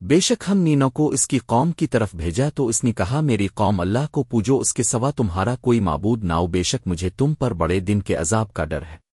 بے شک ہم نینو کو اس کی قوم کی طرف بھیجا تو اس نے کہا، میری قوم اللہ کو پوجو، اس کے سوا تمہارا کوئی معبود ناؤ بے شک مجھے تم پر بڑے دن کے عذاب کا ڈر ہے۔